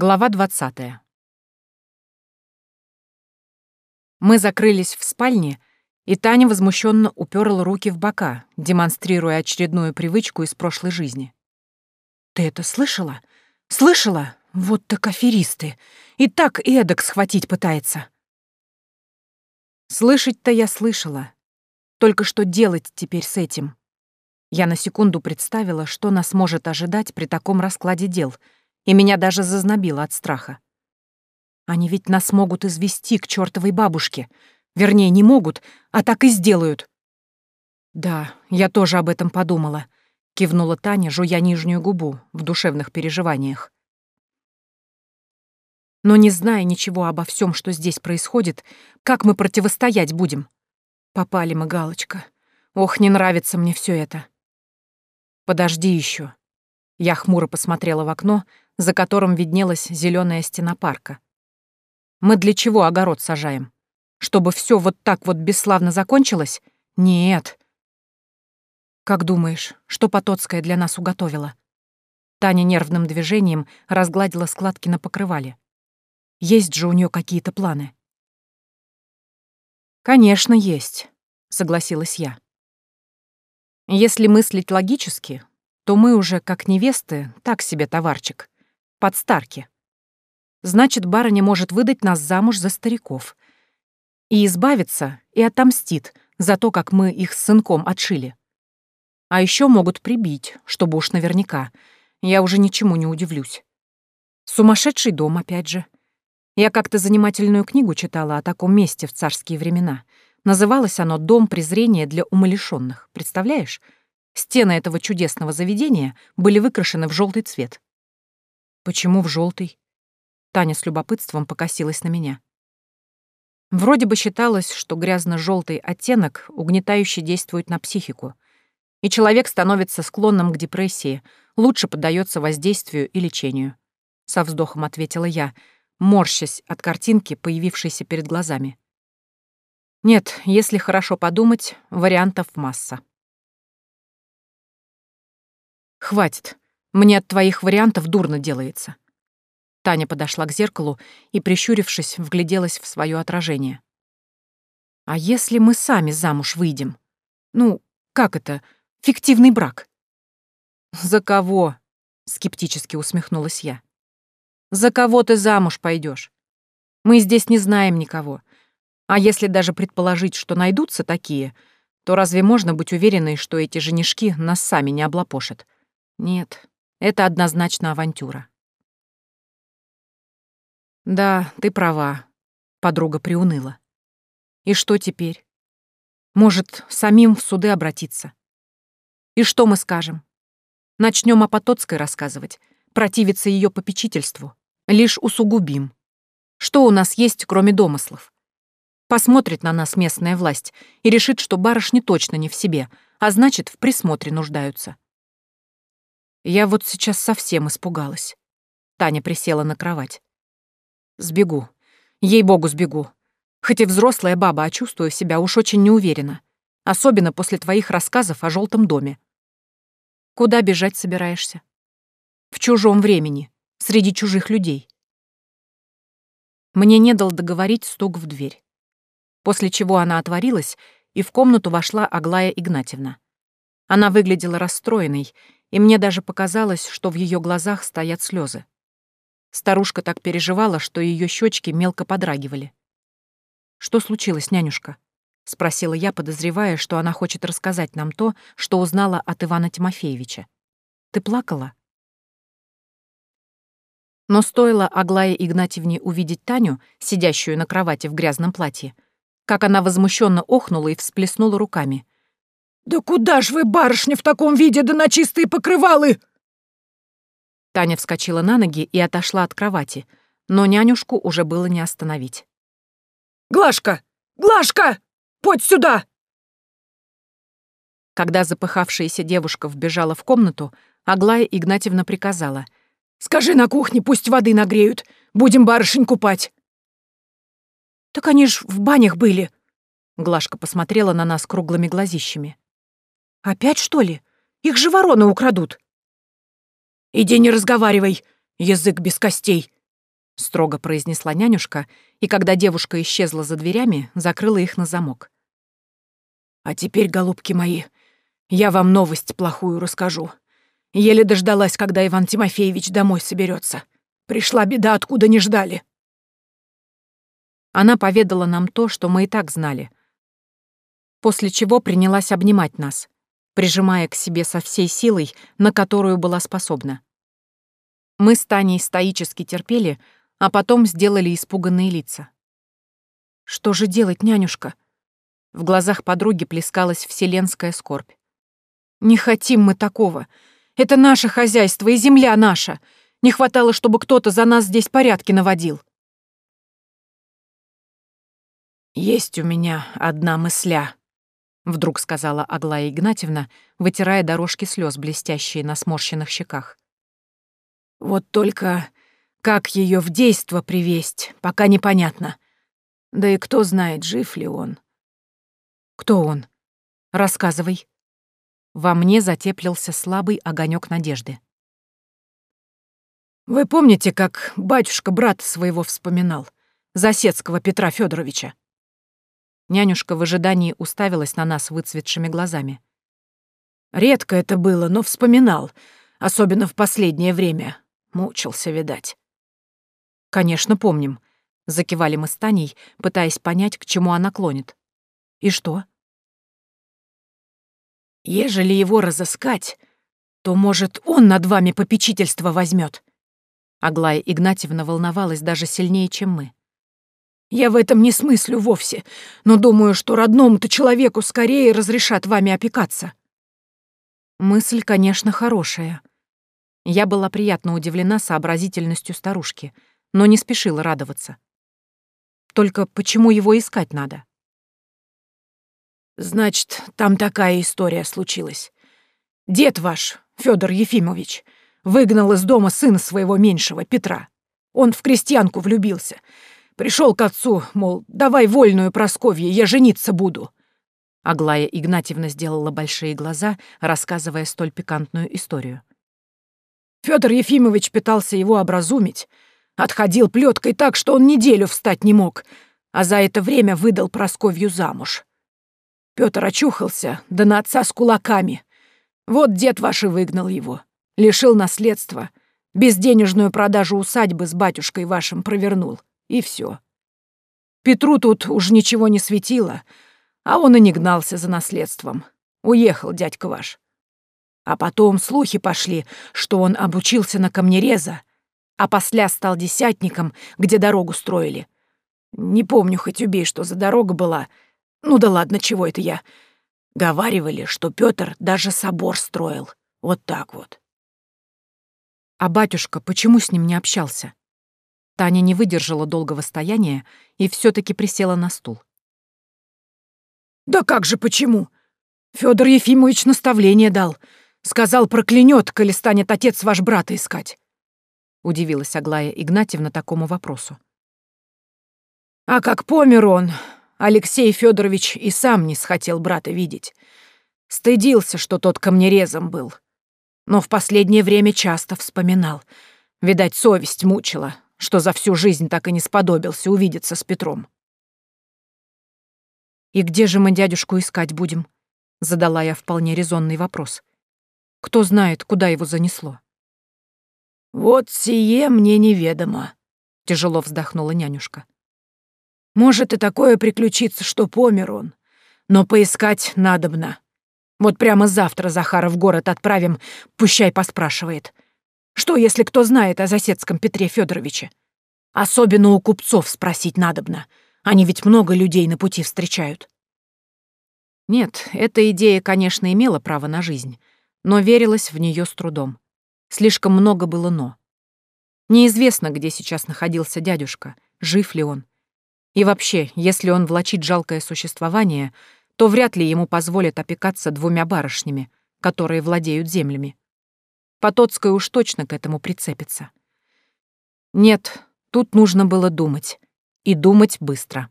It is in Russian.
Глава 20. Мы закрылись в спальне, и Таня возмущенно уперла руки в бока, демонстрируя очередную привычку из прошлой жизни. «Ты это слышала? Слышала? Вот так аферисты! И так эдак схватить пытается!» Слышать-то я слышала. Только что делать теперь с этим? Я на секунду представила, что нас может ожидать при таком раскладе дел — и меня даже зазнобило от страха. Они ведь нас могут извести к чертовой бабушке. Вернее, не могут, а так и сделают. Да, я тоже об этом подумала, кивнула Таня, жуя нижнюю губу в душевных переживаниях. Но не зная ничего обо всем, что здесь происходит, как мы противостоять будем? Попали мы, Галочка. Ох, не нравится мне все это. Подожди еще. Я хмуро посмотрела в окно, за которым виднелась зеленая стена парка. Мы для чего огород сажаем? Чтобы все вот так вот бесславно закончилось? Нет. Как думаешь, что Потоцкая для нас уготовила? Таня нервным движением разгладила складки на покрывале. Есть же у нее какие-то планы. Конечно, есть, согласилась я. Если мыслить логически, то мы уже, как невесты, так себе товарчик подстарки. Значит, барыня может выдать нас замуж за стариков. И избавиться, и отомстит за то, как мы их с сынком отшили. А еще могут прибить, чтобы уж наверняка. Я уже ничему не удивлюсь. Сумасшедший дом, опять же. Я как-то занимательную книгу читала о таком месте в царские времена. Называлось оно «Дом презрения для умалишенных». Представляешь? Стены этого чудесного заведения были выкрашены в желтый цвет. Почему в желтый? Таня с любопытством покосилась на меня. Вроде бы считалось, что грязно-желтый оттенок угнетающе действует на психику, и человек становится склонным к депрессии, лучше поддается воздействию и лечению. Со вздохом ответила я, морщась от картинки, появившейся перед глазами. Нет, если хорошо подумать, вариантов масса. Хватит. Мне от твоих вариантов дурно делается». Таня подошла к зеркалу и, прищурившись, вгляделась в свое отражение. «А если мы сами замуж выйдем? Ну, как это? Фиктивный брак?» «За кого?» — скептически усмехнулась я. «За кого ты замуж пойдешь? Мы здесь не знаем никого. А если даже предположить, что найдутся такие, то разве можно быть уверенной, что эти женишки нас сами не облапошат? Нет, это однозначно авантюра. «Да, ты права», — подруга приуныла. «И что теперь? Может, самим в суды обратиться? И что мы скажем? Начнем о Потоцкой рассказывать, противиться ее попечительству, лишь усугубим. Что у нас есть, кроме домыслов? Посмотрит на нас местная власть и решит, что барышни точно не в себе, а значит, в присмотре нуждаются. Я вот сейчас совсем испугалась. Таня присела на кровать. Сбегу. Ей-богу, сбегу. Хоть и взрослая баба, а чувствую себя уж очень неуверенно. Особенно после твоих рассказов о желтом доме. Куда бежать собираешься? В чужом времени, среди чужих людей. Мне не дал договорить стук в дверь. После чего она отворилась, и в комнату вошла Аглая Игнатьевна. Она выглядела расстроенной и мне даже показалось, что в ее глазах стоят слезы. Старушка так переживала, что ее щечки мелко подрагивали. «Что случилось, нянюшка?» — спросила я, подозревая, что она хочет рассказать нам то, что узнала от Ивана Тимофеевича. «Ты плакала?» Но стоило Аглае Игнатьевне увидеть Таню, сидящую на кровати в грязном платье, как она возмущенно охнула и всплеснула руками. «Да куда ж вы, барышня, в таком виде, да на чистые покрывалы?» Таня вскочила на ноги и отошла от кровати, но нянюшку уже было не остановить. «Глашка! Глашка! Подь сюда!» Когда запыхавшаяся девушка вбежала в комнату, Аглая Игнатьевна приказала. «Скажи на кухне, пусть воды нагреют. Будем барышень купать». «Так они ж в банях были». Глашка посмотрела на нас круглыми глазищами. Опять, что ли? Их же вороны украдут. Иди не разговаривай, язык без костей, строго произнесла нянюшка, и когда девушка исчезла за дверями, закрыла их на замок. «А теперь, голубки мои, я вам новость плохую расскажу. Еле дождалась, когда Иван Тимофеевич домой соберется. Пришла беда, откуда не ждали». Она поведала нам то, что мы и так знали. После чего принялась обнимать нас, прижимая к себе со всей силой, на которую была способна. Мы с Таней стоически терпели, а потом сделали испуганные лица. «Что же делать, нянюшка?» В глазах подруги плескалась вселенская скорбь. «Не хотим мы такого. Это наше хозяйство и земля наша. Не хватало, чтобы кто-то за нас здесь порядки наводил». «Есть у меня одна мысля», — вдруг сказала Аглая Игнатьевна, вытирая дорожки слез, блестящие на сморщенных щеках. «Вот только как ее в действо привесть, пока непонятно. Да и кто знает, жив ли он. Кто он? Рассказывай. Во мне затеплился слабый огонек надежды. Вы помните, как батюшка брата своего вспоминал, Засецкого Петра Федоровича? Нянюшка в ожидании уставилась на нас выцветшими глазами. Редко это было, но вспоминал, особенно в последнее время. Мучился, видать. «Конечно, помним», — закивали мы с Таней, пытаясь понять, к чему она клонит. «И что?» «Ежели его разыскать, то, может, он над вами попечительство возьмет. Аглая Игнатьевна волновалась даже сильнее, чем мы. «Я в этом не смыслю вовсе, но думаю, что родному-то человеку скорее разрешат вами опекаться». Мысль, конечно, хорошая. Я была приятно удивлена сообразительностью старушки — но не спешила радоваться. Только почему его искать надо? Значит, там такая история случилась. Дед ваш, Федор Ефимович, выгнал из дома сына своего меньшего, Петра. Он в крестьянку влюбился. Пришел к отцу, мол, давай вольную Просковье, я жениться буду. Аглая Игнатьевна сделала большие глаза, рассказывая столь пикантную историю. Федор Ефимович пытался его образумить, Отходил плеткой так, что он неделю встать не мог, а за это время выдал Просковью замуж. Пётр очухался, да на отца с кулаками. Вот дед ваш и выгнал его. Лишил наследства. Безденежную продажу усадьбы с батюшкой вашим провернул. И все. Петру тут уж ничего не светило, а он и не гнался за наследством. Уехал дядька ваш. А потом слухи пошли, что он обучился на камнереза а после стал десятником, где дорогу строили. Не помню, хоть убей, что за дорога была. Ну да ладно, чего это я? Говаривали, что Пётр даже собор строил. Вот так вот. А батюшка почему с ним не общался? Таня не выдержала долгого стояния и все таки присела на стул. «Да как же почему? Федор Ефимович наставление дал. Сказал, проклянет, коли станет отец ваш брата искать. — удивилась Аглая Игнатьевна такому вопросу. «А как помер он, Алексей Федорович и сам не схотел брата видеть. Стыдился, что тот камнерезом был. Но в последнее время часто вспоминал. Видать, совесть мучила, что за всю жизнь так и не сподобился увидеться с Петром. «И где же мы дядюшку искать будем?» — задала я вполне резонный вопрос. «Кто знает, куда его занесло?» «Вот сие мне неведомо», — тяжело вздохнула нянюшка. «Может и такое приключиться, что помер он, но поискать надобно. Вот прямо завтра Захара в город отправим, пущай поспрашивает. Что, если кто знает о Засецком Петре Федоровиче? Особенно у купцов спросить надобно. Они ведь много людей на пути встречают». Нет, эта идея, конечно, имела право на жизнь, но верилась в нее с трудом. Слишком много было «но». Неизвестно, где сейчас находился дядюшка, жив ли он. И вообще, если он влачит жалкое существование, то вряд ли ему позволят опекаться двумя барышнями, которые владеют землями. Потоцкая уж точно к этому прицепится. Нет, тут нужно было думать. И думать быстро.